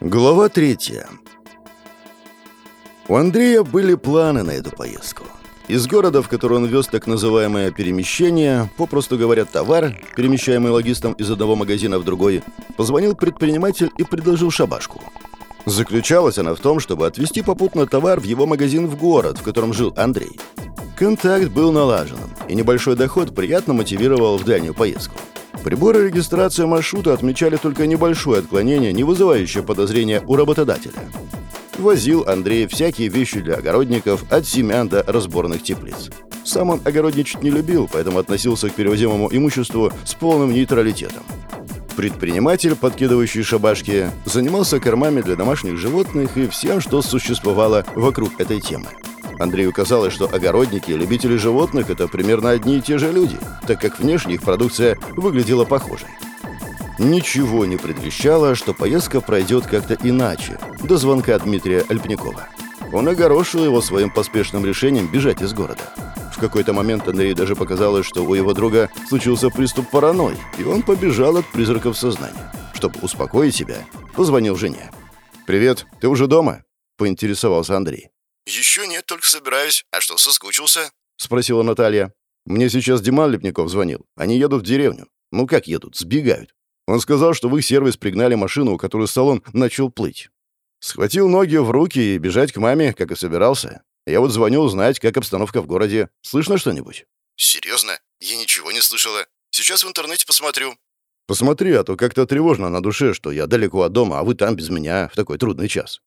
Глава третья. У Андрея были планы на эту поездку. Из города, в который он вез так называемое перемещение, попросту говоря, товар, перемещаемый логистом из одного магазина в другой, позвонил предприниматель и предложил шабашку. Заключалась она в том, чтобы отвезти попутно товар в его магазин в город, в котором жил Андрей. Контакт был налаженным, и небольшой доход приятно мотивировал в дальнюю поездку. Приборы регистрации маршрута отмечали только небольшое отклонение, не вызывающее подозрения у работодателя. Возил Андрей всякие вещи для огородников, от семян до разборных теплиц. Сам он огородничать не любил, поэтому относился к перевозимому имуществу с полным нейтралитетом. Предприниматель, подкидывающий шабашки, занимался кормами для домашних животных и всем, что существовало вокруг этой темы. Андрею казалось, что огородники и любители животных – это примерно одни и те же люди, так как внешне их продукция выглядела похожей. Ничего не предвещало, что поездка пройдет как-то иначе, до звонка Дмитрия Альпникова. Он огорошил его своим поспешным решением бежать из города. В какой-то момент Андрею даже показалось, что у его друга случился приступ паранойи, и он побежал от призраков сознания. Чтобы успокоить себя, позвонил жене. «Привет, ты уже дома?» – поинтересовался Андрей. «Еще нет, только собираюсь. А что, соскучился?» — спросила Наталья. «Мне сейчас Диман Лепников звонил. Они едут в деревню. Ну как едут? Сбегают. Он сказал, что в их сервис пригнали машину, у которой салон начал плыть. Схватил ноги в руки и бежать к маме, как и собирался. Я вот звоню узнать, как обстановка в городе. Слышно что-нибудь?» «Серьезно? Я ничего не слышала. Сейчас в интернете посмотрю». «Посмотри, а то как-то тревожно на душе, что я далеко от дома, а вы там без меня в такой трудный час.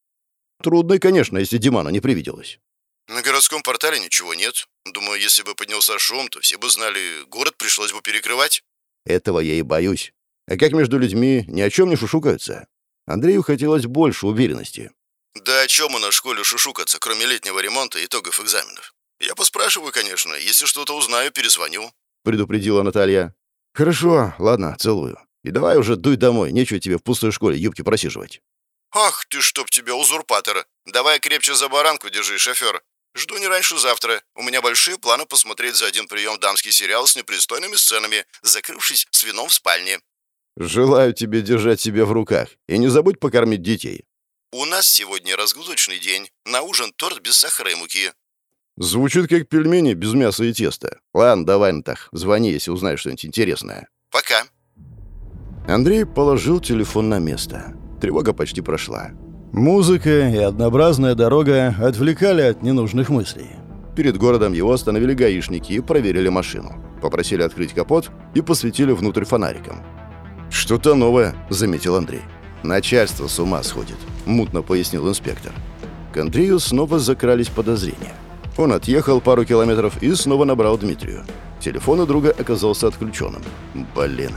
Трудной, конечно, если Димана не привиделось. На городском портале ничего нет. Думаю, если бы поднялся шум, то все бы знали, город пришлось бы перекрывать. Этого я и боюсь. А как между людьми ни о чем не шушукаются? Андрею хотелось больше уверенности. Да о чем у нас в школе шушукаться, кроме летнего ремонта и итогов экзаменов? Я поспрашиваю, конечно. Если что-то узнаю, перезвоню. Предупредила Наталья. Хорошо, ладно, целую. И давай уже дуй домой, нечего тебе в пустой школе юбки просиживать. «Ах ты, чтоб тебя, узурпатор! Давай крепче за баранку держи, шофер. Жду не раньше завтра. У меня большие планы посмотреть за один прием дамский сериал с непристойными сценами, закрывшись с вином в спальне». «Желаю тебе держать себя в руках. И не забудь покормить детей». «У нас сегодня разгрузочный день. На ужин торт без сахара и муки». «Звучит как пельмени без мяса и теста. Ладно, давай, Натах, звони, если узнаешь что-нибудь интересное». «Пока». Андрей положил телефон на место. Тревога почти прошла. Музыка и однообразная дорога отвлекали от ненужных мыслей. Перед городом его остановили гаишники и проверили машину. Попросили открыть капот и посветили внутрь фонариком. «Что-то новое», — заметил Андрей. «Начальство с ума сходит», — мутно пояснил инспектор. К Андрею снова закрались подозрения. Он отъехал пару километров и снова набрал Дмитрию. Телефон у друга оказался отключенным. «Блин,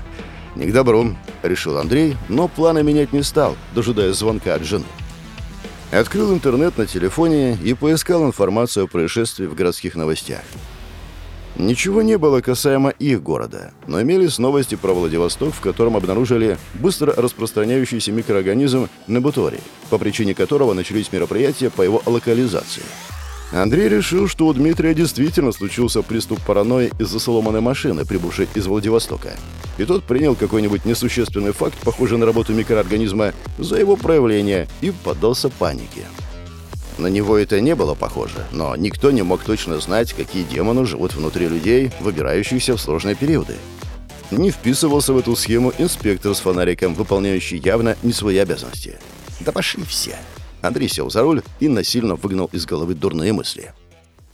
«Не к добру», — решил Андрей, но планы менять не стал, дожидаясь звонка от жены. Открыл интернет на телефоне и поискал информацию о происшествии в городских новостях. Ничего не было касаемо их города, но имелись новости про Владивосток, в котором обнаружили быстро распространяющийся микроорганизм Небутори, по причине которого начались мероприятия по его локализации. Андрей решил, что у Дмитрия действительно случился приступ паранойи из-за сломанной машины, прибывшей из Владивостока. И тот принял какой-нибудь несущественный факт, похожий на работу микроорганизма, за его проявление и поддался панике. На него это не было похоже, но никто не мог точно знать, какие демоны живут внутри людей, выбирающихся в сложные периоды. Не вписывался в эту схему инспектор с фонариком, выполняющий явно не свои обязанности. Да пошли все. Андрей сел за руль и насильно выгнал из головы дурные мысли.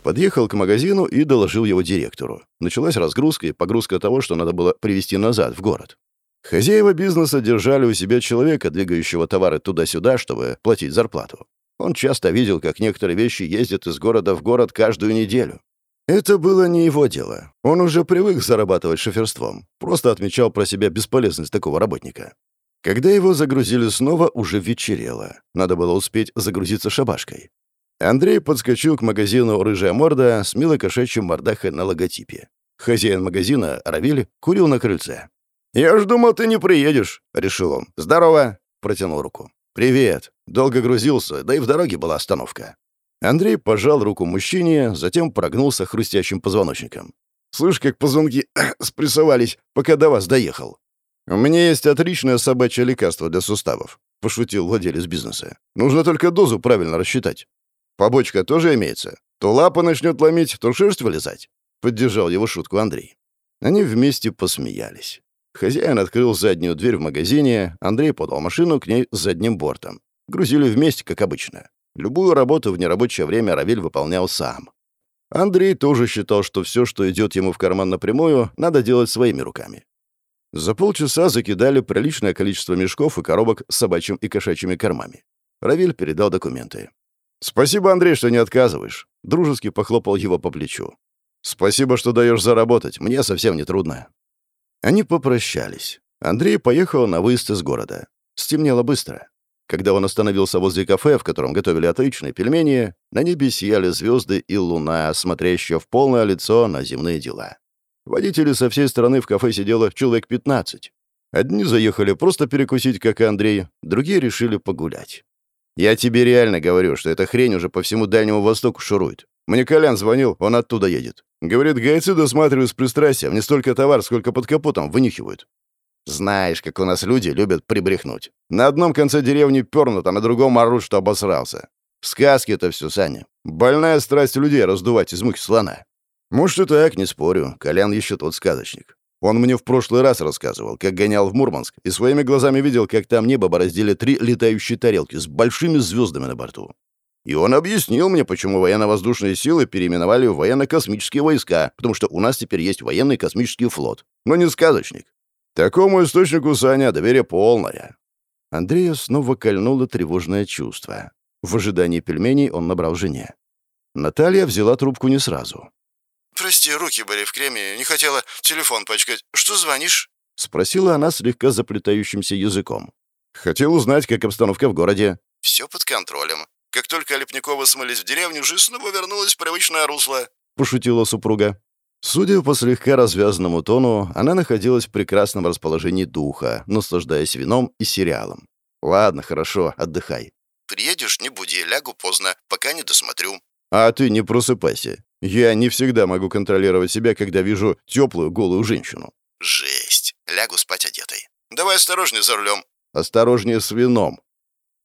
Подъехал к магазину и доложил его директору. Началась разгрузка и погрузка того, что надо было привезти назад, в город. Хозяева бизнеса держали у себя человека, двигающего товары туда-сюда, чтобы платить зарплату. Он часто видел, как некоторые вещи ездят из города в город каждую неделю. Это было не его дело. Он уже привык зарабатывать шоферством. Просто отмечал про себя бесполезность такого работника. Когда его загрузили снова, уже вечерело. Надо было успеть загрузиться шабашкой. Андрей подскочил к магазину «Рыжая морда» с милой кошачьим мордахой на логотипе. Хозяин магазина, Равиль, курил на крыльце. «Я ж думал, ты не приедешь», — решил он. «Здорово», — протянул руку. «Привет». Долго грузился, да и в дороге была остановка. Андрей пожал руку мужчине, затем прогнулся хрустящим позвоночником. «Слышь, как позвонки спрессовались, пока до вас доехал. У меня есть отличное собачье лекарство для суставов. — пошутил владелец бизнеса. «Нужно только дозу правильно рассчитать. Побочка тоже имеется. То лапа начнет ломить, то шерсть вылезать», — поддержал его шутку Андрей. Они вместе посмеялись. Хозяин открыл заднюю дверь в магазине, Андрей подал машину к ней с задним бортом. Грузили вместе, как обычно. Любую работу в нерабочее время Равиль выполнял сам. Андрей тоже считал, что все, что идет ему в карман напрямую, надо делать своими руками. За полчаса закидали приличное количество мешков и коробок с собачьим и кошачьими кормами. Равиль передал документы. «Спасибо, Андрей, что не отказываешь», — дружески похлопал его по плечу. «Спасибо, что даешь заработать. Мне совсем не трудно». Они попрощались. Андрей поехал на выезд из города. Стемнело быстро. Когда он остановился возле кафе, в котором готовили отличные пельмени, на небе сияли звезды и луна, смотрящая в полное лицо на земные дела. Водители со всей стороны в кафе сидело человек 15. Одни заехали просто перекусить, как и Андрей, другие решили погулять. «Я тебе реально говорю, что эта хрень уже по всему Дальнему Востоку шурует. Мне Колян звонил, он оттуда едет. Говорит, гайцы досматривают с пристрастием, не столько товар, сколько под капотом вынюхивают. Знаешь, как у нас люди любят прибрехнуть. На одном конце деревни пернут, а на другом орут, что обосрался. Сказки это все, Саня. Больная страсть людей раздувать из мухи слона. Может, и так, не спорю. Колян еще тот сказочник. Он мне в прошлый раз рассказывал, как гонял в Мурманск, и своими глазами видел, как там небо бороздили три летающие тарелки с большими звездами на борту. И он объяснил мне, почему военно-воздушные силы переименовали в военно-космические войска, потому что у нас теперь есть военный космический флот. Но не сказочник. Такому источнику, Саня, доверие полное. Андрея снова кольнуло тревожное чувство. В ожидании пельменей он набрал жене. Наталья взяла трубку не сразу. «Прости, руки были в креме, не хотела телефон пачкать. Что звонишь?» — спросила она слегка заплетающимся языком. «Хотел узнать, как обстановка в городе». «Все под контролем. Как только Лепниковы смылись в деревню, жизнь снова вернулась в привычное русло», — пошутила супруга. Судя по слегка развязанному тону, она находилась в прекрасном расположении духа, наслаждаясь вином и сериалом. «Ладно, хорошо, отдыхай». «Приедешь, не буди, лягу поздно, пока не досмотрю». «А ты не просыпайся. Я не всегда могу контролировать себя, когда вижу теплую голую женщину». «Жесть. Лягу спать одетой. Давай осторожнее за рулем». «Осторожнее с вином».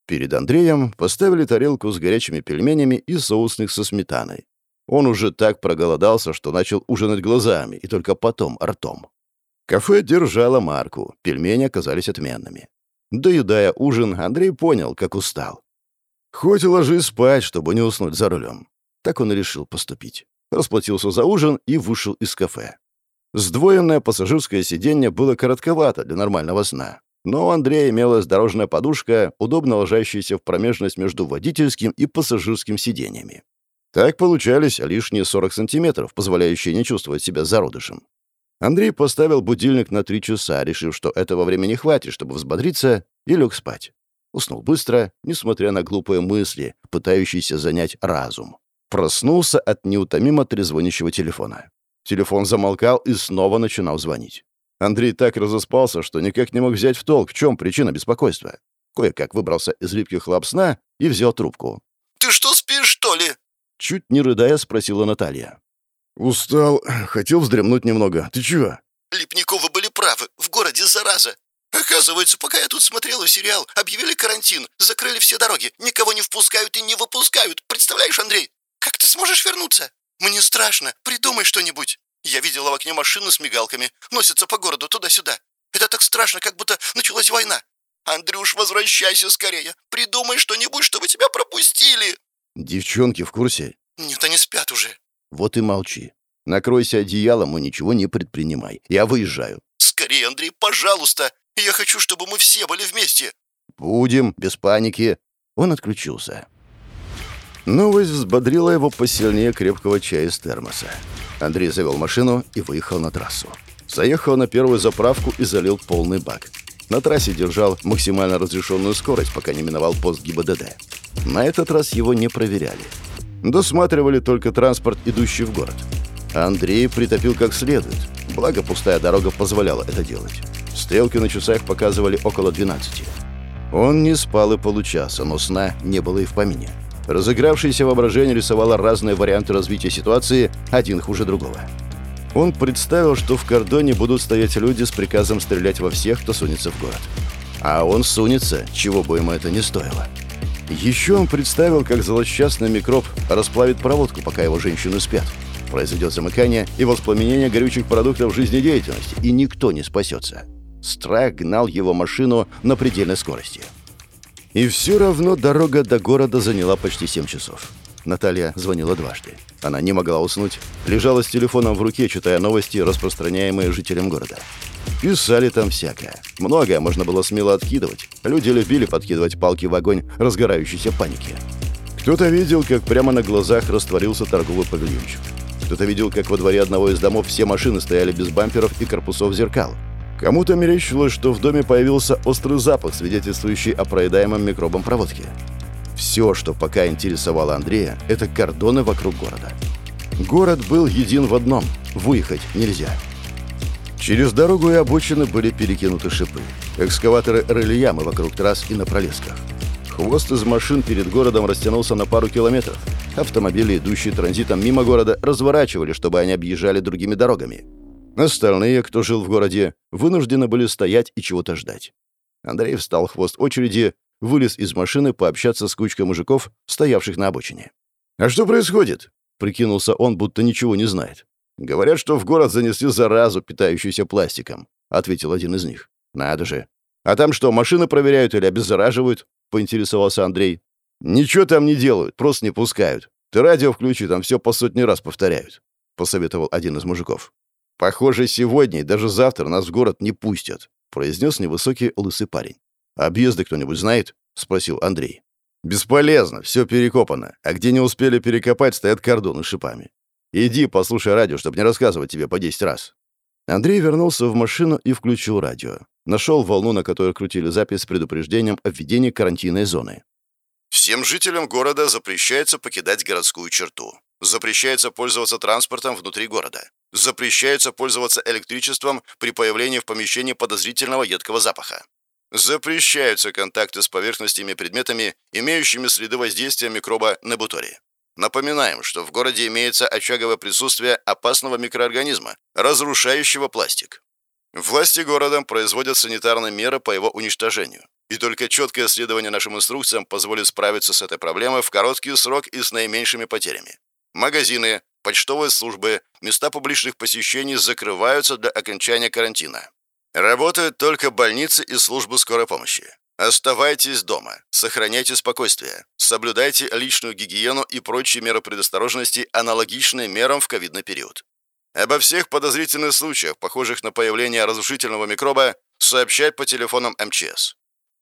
Перед Андреем поставили тарелку с горячими пельменями и соусных со сметаной. Он уже так проголодался, что начал ужинать глазами и только потом ртом. Кафе держало марку, пельмени оказались отменными. Доедая ужин, Андрей понял, как устал. Хоть и ложись спать, чтобы не уснуть за рулем. Так он и решил поступить. Расплатился за ужин и вышел из кафе. Сдвоенное пассажирское сиденье было коротковато для нормального сна. Но у Андрея имелась дорожная подушка, удобно ложащаяся в промежность между водительским и пассажирским сиденьями. Так получались лишние 40 сантиметров, позволяющие не чувствовать себя зародышем. Андрей поставил будильник на три часа, решив, что этого времени хватит, чтобы взбодриться, и лег спать. Уснул быстро, несмотря на глупые мысли, пытающиеся занять разум. Проснулся от неутомимо трезвонящего телефона. Телефон замолкал и снова начинал звонить. Андрей так разоспался, что никак не мог взять в толк, в чем причина беспокойства. Кое-как выбрался из липких лап сна и взял трубку. «Ты что, спишь, что ли?» Чуть не рыдая, спросила Наталья. «Устал. Хотел вздремнуть немного. Ты чего?» «Липниковы были правы. В городе зараза. Оказывается, пока я тут смотрела сериал, объявили карантин, закрыли все дороги, никого не впускают и не выпускают. Представляешь, Андрей? Как ты сможешь вернуться? Мне страшно. Придумай что-нибудь. Я видела в окне машины с мигалками, носятся по городу туда-сюда. Это так страшно, как будто началась война. Андрюш, возвращайся скорее. Придумай что-нибудь, чтобы тебя пропустили. «Девчонки в курсе?» «Нет, они спят уже». «Вот и молчи. Накройся одеялом и ничего не предпринимай. Я выезжаю». «Скорее, Андрей, пожалуйста. Я хочу, чтобы мы все были вместе». «Будем, без паники». Он отключился. Новость взбодрила его посильнее крепкого чая из термоса. Андрей завел машину и выехал на трассу. Заехал на первую заправку и залил полный бак. На трассе держал максимально разрешенную скорость, пока не миновал пост ГИБДД. На этот раз его не проверяли. Досматривали только транспорт, идущий в город. Андрей притопил как следует, благо пустая дорога позволяла это делать. Стрелки на часах показывали около 12. Он не спал и получаса, но сна не было и в помине. Разыгравшееся воображение рисовало разные варианты развития ситуации, один хуже другого. Он представил, что в кордоне будут стоять люди с приказом стрелять во всех, кто сунется в город. А он сунется, чего бы ему это ни стоило. Еще он представил, как злосчастный микроб расплавит проводку, пока его женщины спят. Произойдет замыкание и воспламенение горючих продуктов жизнедеятельности, и никто не спасется. Страх гнал его машину на предельной скорости. И все равно дорога до города заняла почти 7 часов. Наталья звонила дважды. Она не могла уснуть, лежала с телефоном в руке, читая новости, распространяемые жителям города. Писали там всякое. Многое можно было смело откидывать. Люди любили подкидывать палки в огонь разгорающейся паники. Кто-то видел, как прямо на глазах растворился торговый павильончик. Кто-то видел, как во дворе одного из домов все машины стояли без бамперов и корпусов зеркал. Кому-то мерещилось, что в доме появился острый запах, свидетельствующий о проедаемом микробом проводки. Все, что пока интересовало Андрея, это кордоны вокруг города. Город был един в одном – выехать нельзя. Через дорогу и обочины были перекинуты шипы. Экскаваторы рыли ямы вокруг трасс и на пролесках. Хвост из машин перед городом растянулся на пару километров. Автомобили, идущие транзитом мимо города, разворачивали, чтобы они объезжали другими дорогами. Остальные, кто жил в городе, вынуждены были стоять и чего-то ждать. Андрей встал хвост очереди, вылез из машины пообщаться с кучкой мужиков, стоявших на обочине. «А что происходит?» — прикинулся он, будто ничего не знает. «Говорят, что в город занесли заразу, питающуюся пластиком», — ответил один из них. «Надо же. А там что, машины проверяют или обеззараживают?» — поинтересовался Андрей. «Ничего там не делают, просто не пускают. Ты радио включи, там все по сотни раз повторяют», — посоветовал один из мужиков. «Похоже, сегодня и даже завтра нас в город не пустят», — произнес невысокий лысый парень. «Объезды кто-нибудь знает?» — спросил Андрей. «Бесполезно, все перекопано, а где не успели перекопать, стоят кордоны с шипами. Иди, послушай радио, чтобы не рассказывать тебе по 10 раз». Андрей вернулся в машину и включил радио. Нашел волну, на которой крутили запись с предупреждением о введении карантинной зоны. Всем жителям города запрещается покидать городскую черту. Запрещается пользоваться транспортом внутри города. Запрещается пользоваться электричеством при появлении в помещении подозрительного едкого запаха. Запрещаются контакты с поверхностями и предметами, имеющими следы воздействия микроба на бутории. Напоминаем, что в городе имеется очаговое присутствие опасного микроорганизма, разрушающего пластик. Власти города производят санитарные меры по его уничтожению. И только четкое следование нашим инструкциям позволит справиться с этой проблемой в короткий срок и с наименьшими потерями. Магазины, почтовые службы, места публичных посещений закрываются для окончания карантина. Работают только больницы и службы скорой помощи. Оставайтесь дома, сохраняйте спокойствие, соблюдайте личную гигиену и прочие меры предосторожности, аналогичные мерам в ковидный период. Обо всех подозрительных случаях, похожих на появление разрушительного микроба, сообщать по телефонам МЧС.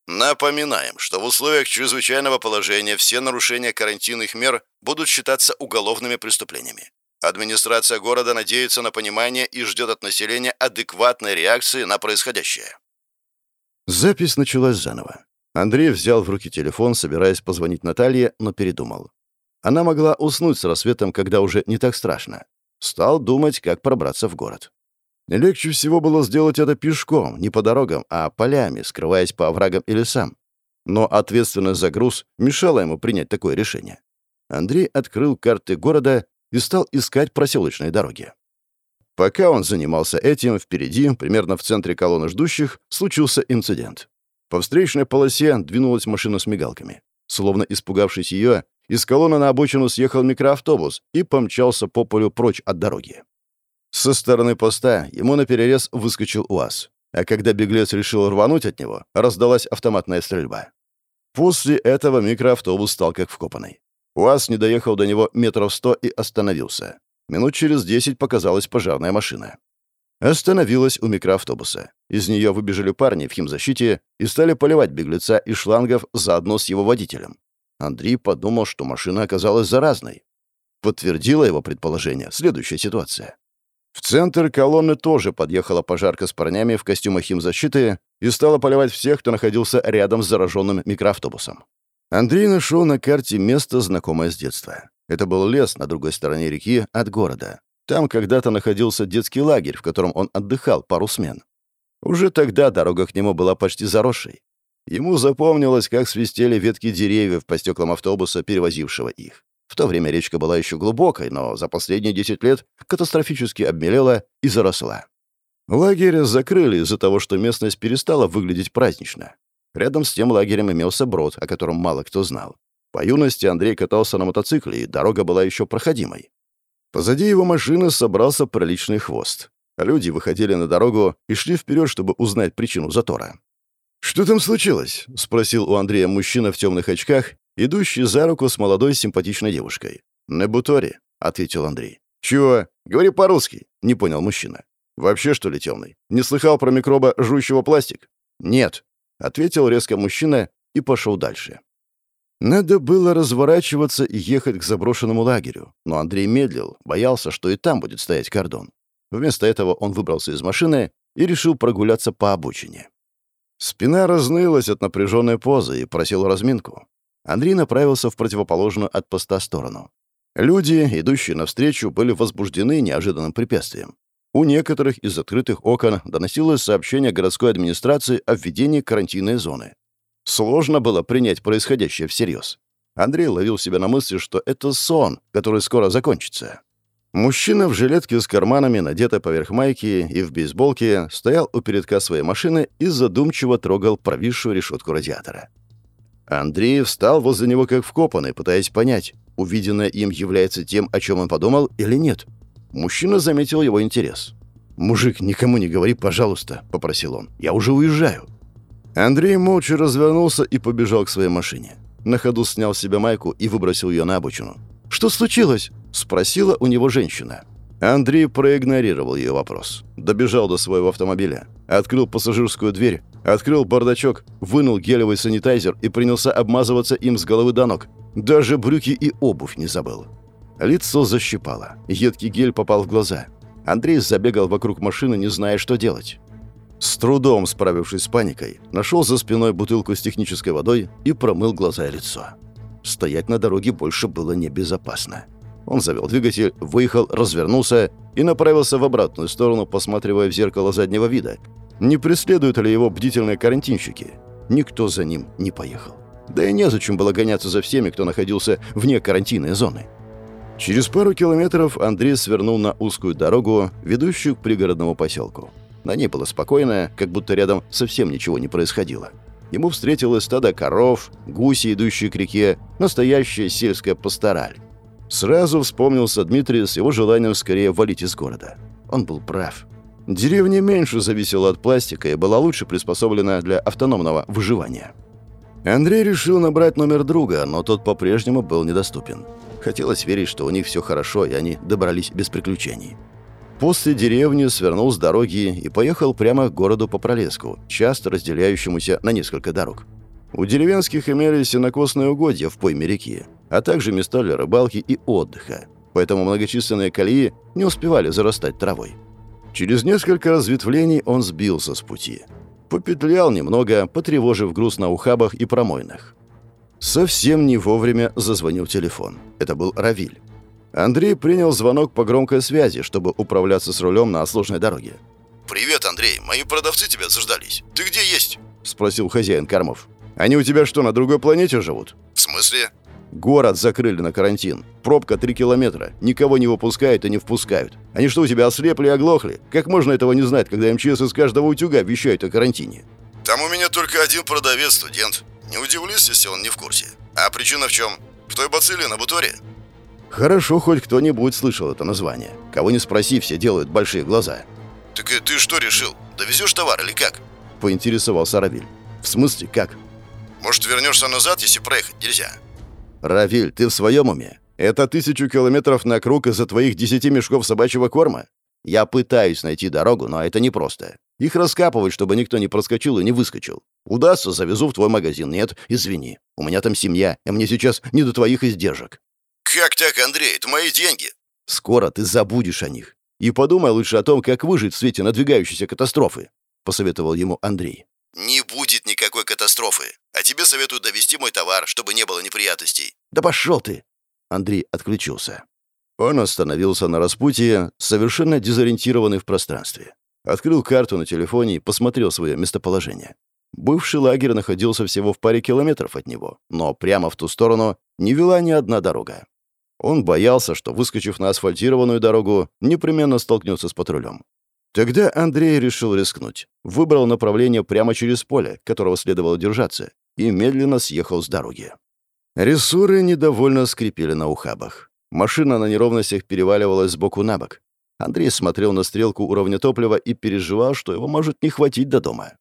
Напоминаем, что в условиях чрезвычайного положения все нарушения карантинных мер будут считаться уголовными преступлениями. Администрация города надеется на понимание и ждет от населения адекватной реакции на происходящее. Запись началась заново. Андрей взял в руки телефон, собираясь позвонить Наталье, но передумал. Она могла уснуть с рассветом, когда уже не так страшно. Стал думать, как пробраться в город. Легче всего было сделать это пешком, не по дорогам, а полями, скрываясь по оврагам и лесам. Но ответственность за груз мешала ему принять такое решение. Андрей открыл карты города и стал искать проселочные дороги. Пока он занимался этим, впереди, примерно в центре колонны ждущих, случился инцидент. По встречной полосе двинулась машина с мигалками. Словно испугавшись ее, из колонны на обочину съехал микроавтобус и помчался по полю прочь от дороги. Со стороны поста ему наперерез выскочил УАЗ. А когда беглец решил рвануть от него, раздалась автоматная стрельба. После этого микроавтобус стал как вкопанный. УАЗ не доехал до него метров сто и остановился. Минут через десять показалась пожарная машина. Остановилась у микроавтобуса. Из нее выбежали парни в химзащите и стали поливать беглеца из шлангов заодно с его водителем. Андрей подумал, что машина оказалась заразной. Подтвердила его предположение следующая ситуация. В центр колонны тоже подъехала пожарка с парнями в костюмах химзащиты и стала поливать всех, кто находился рядом с зараженным микроавтобусом. Андрей нашел на карте место, знакомое с детства. Это был лес на другой стороне реки от города. Там когда-то находился детский лагерь, в котором он отдыхал пару смен. Уже тогда дорога к нему была почти заросшей. Ему запомнилось, как свистели ветки деревьев по стеклам автобуса, перевозившего их. В то время речка была еще глубокой, но за последние 10 лет катастрофически обмелела и заросла. Лагерь закрыли из-за того, что местность перестала выглядеть празднично. Рядом с тем лагерем имелся брод, о котором мало кто знал. По юности Андрей катался на мотоцикле, и дорога была еще проходимой. Позади его машины собрался приличный хвост. Люди выходили на дорогу и шли вперед, чтобы узнать причину затора. «Что там случилось?» — спросил у Андрея мужчина в темных очках, идущий за руку с молодой симпатичной девушкой. «На буторе», — ответил Андрей. «Чего? Говори по-русски», — не понял мужчина. «Вообще, что ли, темный? Не слыхал про микроба, жующего пластик?» «Нет», — ответил резко мужчина и пошел дальше. Надо было разворачиваться и ехать к заброшенному лагерю, но Андрей медлил, боялся, что и там будет стоять кордон. Вместо этого он выбрался из машины и решил прогуляться по обочине. Спина разнылась от напряженной позы и просил разминку. Андрей направился в противоположную от поста сторону. Люди, идущие навстречу, были возбуждены неожиданным препятствием. У некоторых из открытых окон доносилось сообщение городской администрации о введении карантинной зоны. Сложно было принять происходящее всерьез. Андрей ловил себя на мысли, что это сон, который скоро закончится. Мужчина в жилетке с карманами, надетой поверх майки и в бейсболке, стоял у передка своей машины и задумчиво трогал провисшую решетку радиатора. Андрей встал возле него как вкопанный, пытаясь понять, увиденное им является тем, о чем он подумал, или нет. Мужчина заметил его интерес. «Мужик, никому не говори, пожалуйста», — попросил он. «Я уже уезжаю». Андрей молча развернулся и побежал к своей машине. На ходу снял с себя майку и выбросил ее на обочину. «Что случилось?» — спросила у него женщина. Андрей проигнорировал ее вопрос. Добежал до своего автомобиля, открыл пассажирскую дверь, открыл бардачок, вынул гелевый санитайзер и принялся обмазываться им с головы до ног. Даже брюки и обувь не забыл. Лицо защипало. Едкий гель попал в глаза. Андрей забегал вокруг машины, не зная, что делать. С трудом справившись с паникой, нашел за спиной бутылку с технической водой и промыл глаза и лицо. Стоять на дороге больше было небезопасно. Он завел двигатель, выехал, развернулся и направился в обратную сторону, посматривая в зеркало заднего вида. Не преследуют ли его бдительные карантинщики? Никто за ним не поехал. Да и незачем было гоняться за всеми, кто находился вне карантинной зоны. Через пару километров Андрей свернул на узкую дорогу, ведущую к пригородному поселку. На ней было спокойно, как будто рядом совсем ничего не происходило. Ему встретилось стадо коров, гуси, идущие к реке, настоящая сельская пастораль. Сразу вспомнился Дмитрий с его желанием скорее валить из города. Он был прав. Деревня меньше зависела от пластика и была лучше приспособлена для автономного выживания. Андрей решил набрать номер друга, но тот по-прежнему был недоступен. Хотелось верить, что у них все хорошо, и они добрались без приключений. После деревни свернул с дороги и поехал прямо к городу по пролеску, часто разделяющемуся на несколько дорог. У деревенских имелись сенокосные угодья в пойме реки, а также места для рыбалки и отдыха, поэтому многочисленные колеи не успевали зарастать травой. Через несколько разветвлений он сбился с пути. Попетлял немного, потревожив груз на ухабах и промойнах. Совсем не вовремя зазвонил телефон. Это был Равиль. Андрей принял звонок по громкой связи, чтобы управляться с рулем на сложной дороге. «Привет, Андрей. Мои продавцы тебя заждались. Ты где есть?» — спросил хозяин кормов. «Они у тебя что, на другой планете живут?» «В смысле?» «Город закрыли на карантин. Пробка три километра. Никого не выпускают и не впускают. Они что, у тебя ослепли и оглохли? Как можно этого не знать, когда МЧС из каждого утюга вещают о карантине?» «Там у меня только один продавец, студент. Не удивлюсь, если он не в курсе. А причина в чем? В той бацилле на буторе?» Хорошо, хоть кто-нибудь слышал это название. Кого не спроси, все делают большие глаза. «Так и ты что решил? Довезешь товар или как?» Поинтересовался Равиль. «В смысле, как?» «Может, вернешься назад, если проехать нельзя?» «Равиль, ты в своем уме? Это тысячу километров на круг из-за твоих десяти мешков собачьего корма? Я пытаюсь найти дорогу, но это непросто. Их раскапывать, чтобы никто не проскочил и не выскочил. Удастся, завезу в твой магазин. Нет, извини. У меня там семья, и мне сейчас не до твоих издержек. «Как так, Андрей? Это мои деньги!» «Скоро ты забудешь о них. И подумай лучше о том, как выжить в свете надвигающейся катастрофы», — посоветовал ему Андрей. «Не будет никакой катастрофы. А тебе советую довести мой товар, чтобы не было неприятностей». «Да пошел ты!» Андрей отключился. Он остановился на распутье, совершенно дезориентированный в пространстве. Открыл карту на телефоне и посмотрел свое местоположение. Бывший лагерь находился всего в паре километров от него, но прямо в ту сторону не вела ни одна дорога. Он боялся, что, выскочив на асфальтированную дорогу, непременно столкнется с патрулем. Тогда Андрей решил рискнуть. Выбрал направление прямо через поле, которого следовало держаться, и медленно съехал с дороги. Рессоры недовольно скрипели на ухабах. Машина на неровностях переваливалась сбоку на бок. Андрей смотрел на стрелку уровня топлива и переживал, что его может не хватить до дома.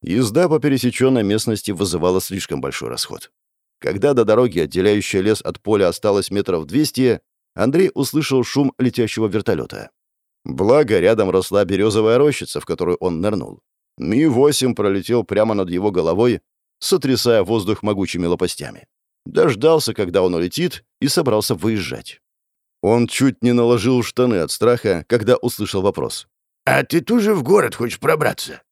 Езда по пересеченной местности вызывала слишком большой расход. Когда до дороги, отделяющая лес от поля, осталось метров 200, Андрей услышал шум летящего вертолета. Благо, рядом росла березовая рощица, в которую он нырнул. Ми-8 пролетел прямо над его головой, сотрясая воздух могучими лопастями. Дождался, когда он улетит, и собрался выезжать. Он чуть не наложил штаны от страха, когда услышал вопрос. «А ты тоже в город хочешь пробраться?»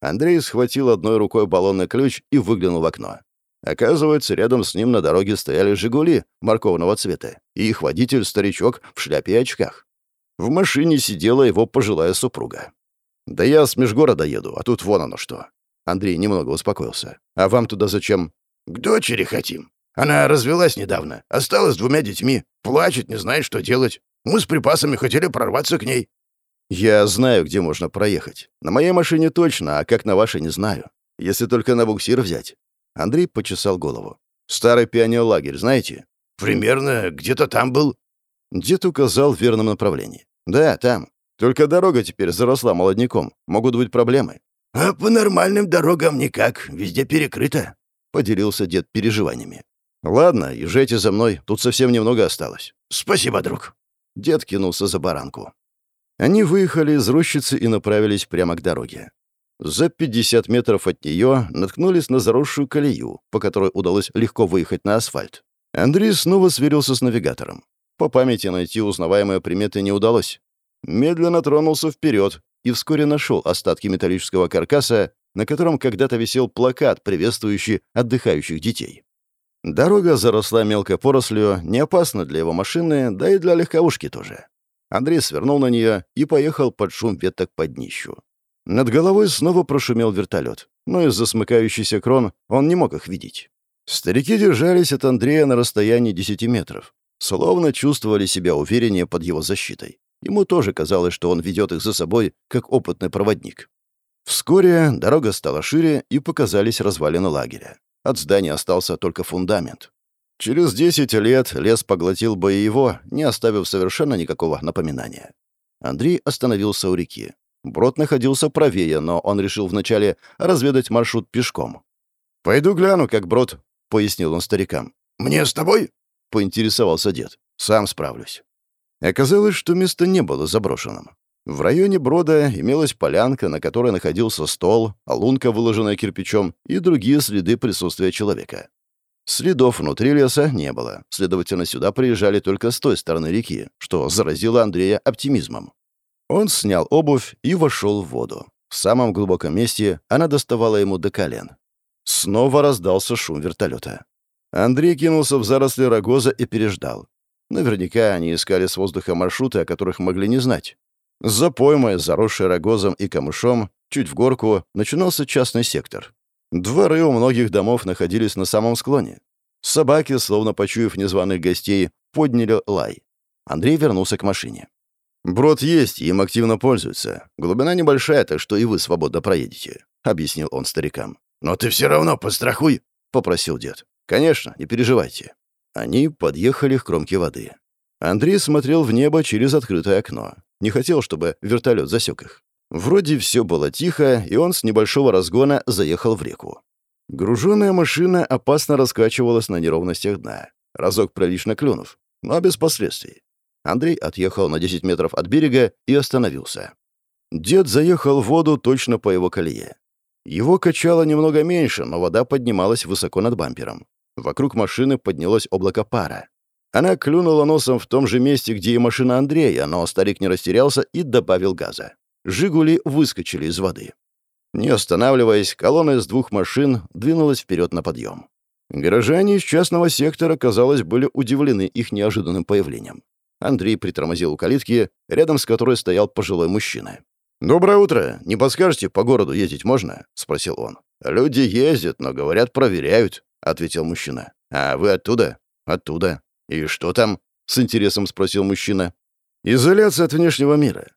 Андрей схватил одной рукой баллонный ключ и выглянул в окно. Оказывается, рядом с ним на дороге стояли «Жигули» морковного цвета, и их водитель-старичок в шляпе и очках. В машине сидела его пожилая супруга. «Да я с межгорода еду, а тут вон оно что». Андрей немного успокоился. «А вам туда зачем?» «К дочери хотим. Она развелась недавно, осталась с двумя детьми, плачет, не знает, что делать. Мы с припасами хотели прорваться к ней». «Я знаю, где можно проехать. На моей машине точно, а как на вашей не знаю. Если только на буксир взять». Андрей почесал голову. «Старый пионерлагерь, знаете?» «Примерно где-то там был». Дед указал в верном направлении. «Да, там. Только дорога теперь заросла молодняком. Могут быть проблемы». «А по нормальным дорогам никак. Везде перекрыто», — поделился дед переживаниями. «Ладно, езжайте за мной. Тут совсем немного осталось». «Спасибо, друг». Дед кинулся за баранку. Они выехали из рощицы и направились прямо к дороге. За 50 метров от нее наткнулись на заросшую колею, по которой удалось легко выехать на асфальт. Андрей снова сверился с навигатором. По памяти найти узнаваемые приметы не удалось. Медленно тронулся вперед и вскоре нашел остатки металлического каркаса, на котором когда-то висел плакат, приветствующий отдыхающих детей. Дорога заросла мелкой порослью, не опасна для его машины, да и для легковушки тоже. Андрей свернул на нее и поехал под шум веток под днищу. Над головой снова прошумел вертолет, но из-за смыкающейся крон он не мог их видеть. Старики держались от Андрея на расстоянии 10 метров, словно чувствовали себя увереннее под его защитой. Ему тоже казалось, что он ведет их за собой, как опытный проводник. Вскоре дорога стала шире, и показались развалины лагеря. От здания остался только фундамент. Через 10 лет лес поглотил бы и его, не оставив совершенно никакого напоминания. Андрей остановился у реки. Брод находился правее, но он решил вначале разведать маршрут пешком. «Пойду гляну, как брод», — пояснил он старикам. «Мне с тобой?» — поинтересовался дед. «Сам справлюсь». Оказалось, что место не было заброшенным. В районе брода имелась полянка, на которой находился стол, лунка, выложенная кирпичом, и другие следы присутствия человека. Следов внутри леса не было, следовательно, сюда приезжали только с той стороны реки, что заразило Андрея оптимизмом. Он снял обувь и вошел в воду. В самом глубоком месте она доставала ему до колен. Снова раздался шум вертолета. Андрей кинулся в заросли рогоза и переждал. Наверняка они искали с воздуха маршруты, о которых могли не знать. За поймой, заросшей рогозом и камышом, чуть в горку, начинался частный сектор. Дворы у многих домов находились на самом склоне. Собаки, словно почуяв незваных гостей, подняли лай. Андрей вернулся к машине. «Брод есть, им активно пользуются. Глубина небольшая, так что и вы свободно проедете», — объяснил он старикам. «Но ты все равно пострахуй», — попросил дед. «Конечно, не переживайте». Они подъехали к кромке воды. Андрей смотрел в небо через открытое окно. Не хотел, чтобы вертолет засек их. Вроде все было тихо, и он с небольшого разгона заехал в реку. Груженная машина опасно раскачивалась на неровностях дна, разок прилично клюнув, но без последствий. Андрей отъехал на 10 метров от берега и остановился. Дед заехал в воду точно по его колее. Его качало немного меньше, но вода поднималась высоко над бампером. Вокруг машины поднялось облако пара. Она клюнула носом в том же месте, где и машина Андрея, но старик не растерялся и добавил газа. «Жигули» выскочили из воды. Не останавливаясь, колонна из двух машин двинулась вперед на подъем. Горожане из частного сектора, казалось, были удивлены их неожиданным появлением. Андрей притормозил у калитки, рядом с которой стоял пожилой мужчина. «Доброе утро. Не подскажете, по городу ездить можно?» — спросил он. «Люди ездят, но, говорят, проверяют», — ответил мужчина. «А вы оттуда?» «Оттуда. «И что там?» — с интересом спросил мужчина. «Изоляция от внешнего мира.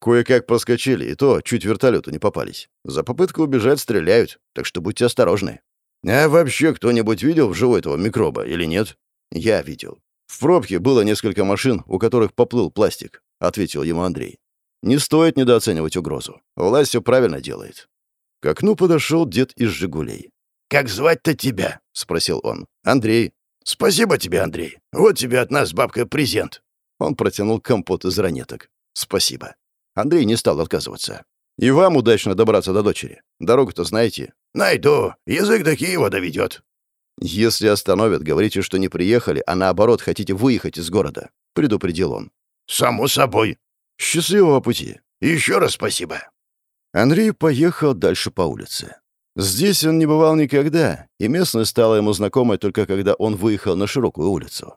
Кое-как проскочили, и то чуть вертолету не попались. За попытку убежать стреляют, так что будьте осторожны. А вообще кто-нибудь видел в живой этого микроба или нет? Я видел. В пробке было несколько машин, у которых поплыл пластик, ответил ему Андрей. Не стоит недооценивать угрозу. Власть все правильно делает. К окну подошел дед из «Жигулей». «Как звать-то тебя?» — спросил он. «Андрей». «Спасибо тебе, Андрей. Вот тебе от нас, бабка, презент». Он протянул компот из ранеток. «Спасибо». Андрей не стал отказываться. «И вам удачно добраться до дочери. Дорогу-то знаете?» «Найду. Язык до Киева доведет». «Если остановят, говорите, что не приехали, а наоборот хотите выехать из города», — предупредил он. «Само собой». «Счастливого пути». «Еще раз спасибо». Андрей поехал дальше по улице. Здесь он не бывал никогда, и местность стала ему знакомой только когда он выехал на широкую улицу.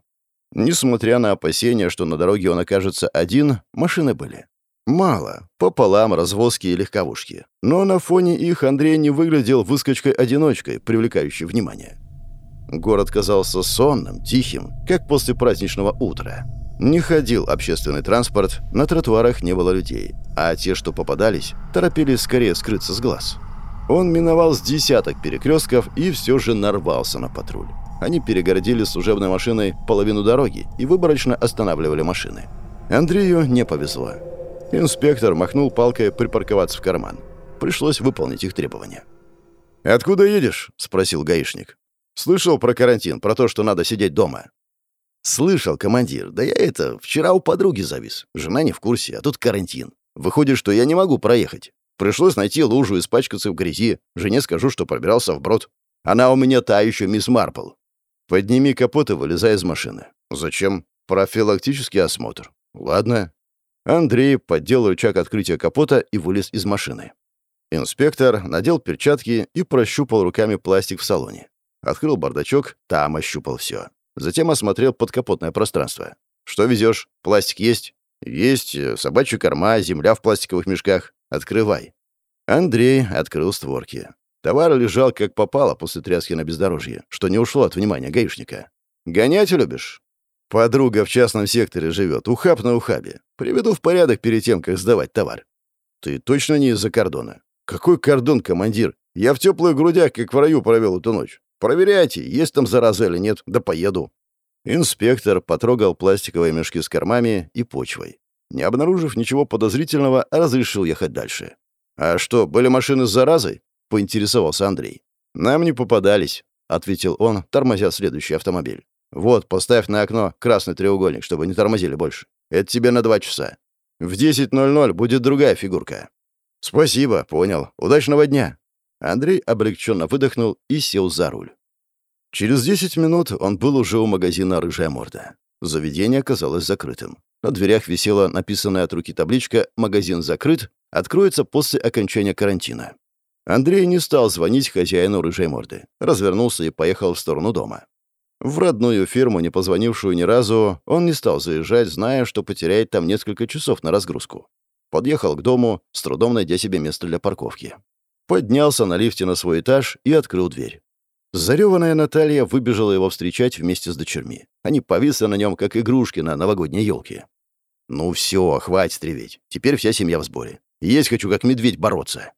Несмотря на опасения, что на дороге он окажется один, машины были. Мало, пополам развозки и легковушки. Но на фоне их Андрей не выглядел выскочкой-одиночкой, привлекающей внимание. Город казался сонным, тихим, как после праздничного утра. Не ходил общественный транспорт, на тротуарах не было людей, а те, что попадались, торопились скорее скрыться с глаз. Он миновал с десяток перекрестков и все же нарвался на патруль. Они перегородили служебной машиной половину дороги и выборочно останавливали машины. Андрею не повезло. Инспектор махнул палкой припарковаться в карман. Пришлось выполнить их требования. «Откуда едешь?» — спросил гаишник. «Слышал про карантин, про то, что надо сидеть дома». «Слышал, командир. Да я это, вчера у подруги завис. Жена не в курсе, а тут карантин. Выходит, что я не могу проехать. Пришлось найти лужу, и испачкаться в грязи. Жене скажу, что пробирался вброд. Она у меня та еще мисс Марпл. Подними капот и вылезай из машины. Зачем? Профилактический осмотр. Ладно. Андрей поддел рычаг открытия капота и вылез из машины. Инспектор надел перчатки и прощупал руками пластик в салоне. Открыл бардачок, там ощупал все. Затем осмотрел подкапотное пространство. «Что везешь? Пластик есть?» «Есть. Э, собачья корма, земля в пластиковых мешках. Открывай». Андрей открыл створки. Товар лежал как попало после тряски на бездорожье, что не ушло от внимания гаишника. «Гонять любишь?» Подруга в частном секторе живет, ухаб на ухабе. Приведу в порядок перед тем, как сдавать товар. Ты точно не из-за кордона? Какой кордон, командир? Я в теплых грудях, как в раю, провел эту ночь. Проверяйте, есть там зараза или нет, да поеду. Инспектор потрогал пластиковые мешки с кормами и почвой. Не обнаружив ничего подозрительного, разрешил ехать дальше. «А что, были машины с заразой?» — поинтересовался Андрей. «Нам не попадались», — ответил он, тормозя следующий автомобиль. «Вот, поставь на окно красный треугольник, чтобы не тормозили больше. Это тебе на два часа. В 10.00 будет другая фигурка». «Спасибо, понял. Удачного дня». Андрей облегченно выдохнул и сел за руль. Через 10 минут он был уже у магазина «Рыжая морда». Заведение оказалось закрытым. На дверях висела написанная от руки табличка «Магазин закрыт, откроется после окончания карантина». Андрей не стал звонить хозяину «Рыжей морды». Развернулся и поехал в сторону дома. В родную фирму, не позвонившую ни разу, он не стал заезжать, зная, что потеряет там несколько часов на разгрузку. Подъехал к дому, с трудом найдя себе место для парковки. Поднялся на лифте на свой этаж и открыл дверь. Зареванная Наталья выбежала его встречать вместе с дочерьми. Они повисли на нем, как игрушки на новогодней елке. «Ну все, хватит реветь. Теперь вся семья в сборе. Есть хочу, как медведь, бороться».